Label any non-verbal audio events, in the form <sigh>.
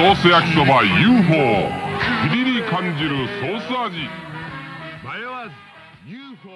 ソース焼きそば UFO <laughs> ピリリ感じるソース味。迷わず UFO